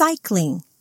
cycling